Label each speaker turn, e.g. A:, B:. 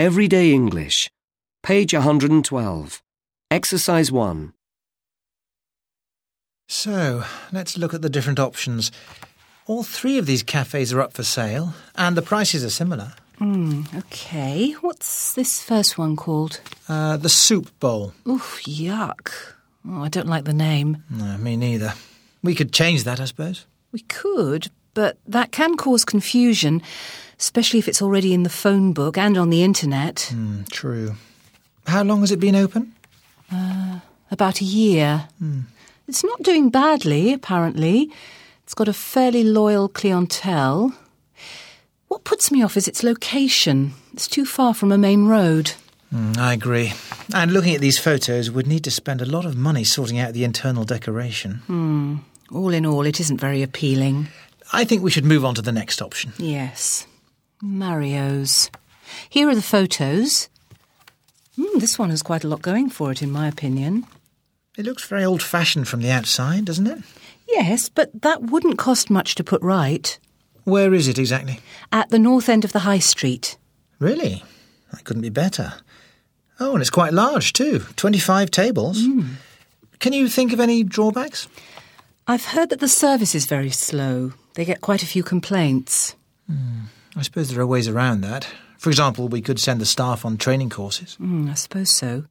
A: Everyday English. Page 112. Exercise 1.
B: So, let's look at the different options. All three of these cafes are up for sale, and the prices are similar.
C: Okay, what's this first one called?
B: Uh, the Soup Bowl.
C: Oof, yuck. Oh, I don't like the name.
B: No, me neither. We could change that, I suppose.
C: We could, but that can cause confusion, especially if it's already in the phone book and on the internet.
B: Hmm, true. How long has it been open?
C: About a year. It's not doing badly, apparently. It's got a fairly loyal clientele. What puts me off is its location. It's too far from a main road.
B: Hmm, I agree. And looking at these photos, we'd need to spend a lot of money sorting out the internal decoration.
C: All in all, it isn't very appealing.
B: I think we should move on to the next option.
C: Yes. Mario's. Here are the photos. Hmm, this one has quite a lot going for it, in my opinion.
B: It looks very old fashioned from the outside, doesn't it?
C: Yes, but that wouldn't cost much to put right.
B: Where is it exactly?
C: At the north end of the high street.
B: Really? That couldn't be better. Oh, and it's quite large too 25 tables. Can you think of any drawbacks?
C: I've heard that the service is very slow. They get quite a few complaints.
B: I suppose there are ways around that. For example, we could send the staff on training courses.
C: Hmm, I suppose so.